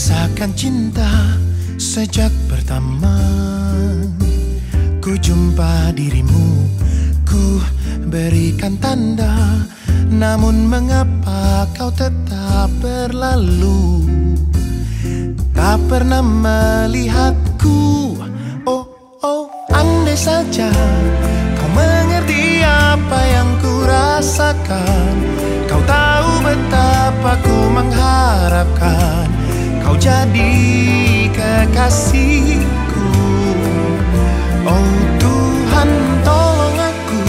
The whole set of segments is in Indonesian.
rasakan cinta sejak pertama. Ku jumpa dirimu Ku berikan tanda. Namun mengapa kau tetap berlalu? Tak pernah melihatku. Oh, oh, andai saja Kau mengerti apa yang ku rasakan. Kau tahu betapa ku mengharapkan Kau jadi kekasihku. Oh Tuhan tolong aku.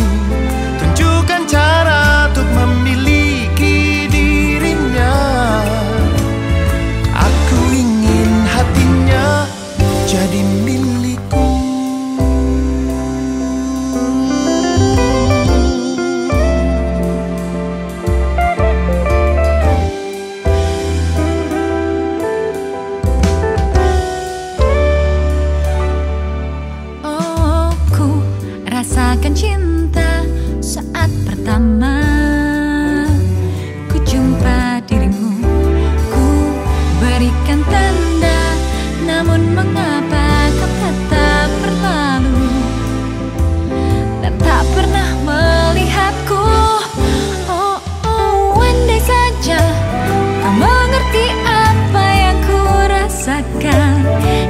Tunjukkan cara untuk memiliki dirinya. Aku ingin hatinya jadi Yeah.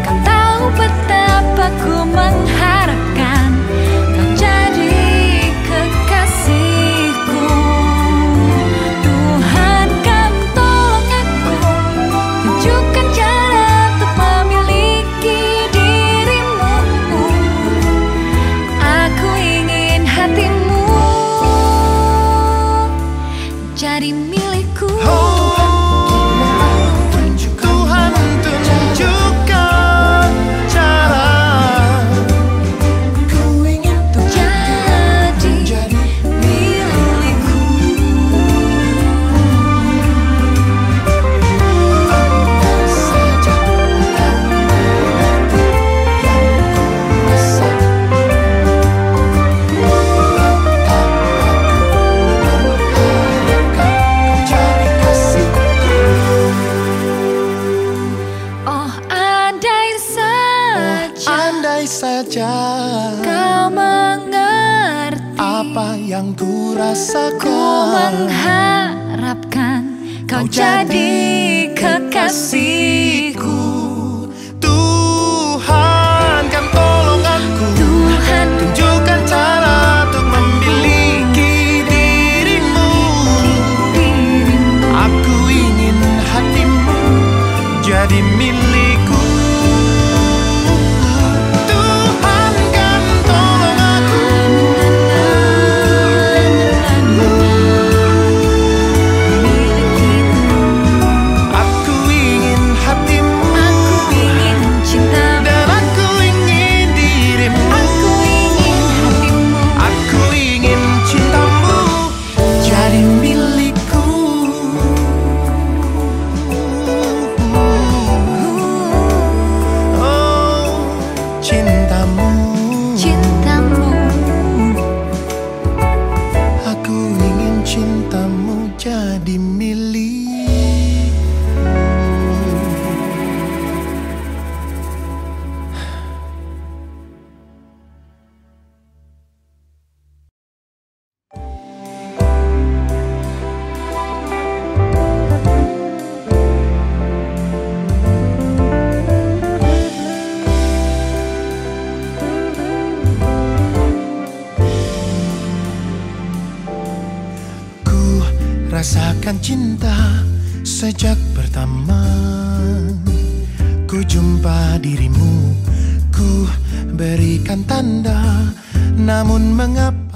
Kau mengerti, apa yang ku ku rasakan mengharapkan kau jadi kekasihku. Rasakan cinta sejak pertama. Ku jumpa dirimu Ku berikan tanda Namun mengapa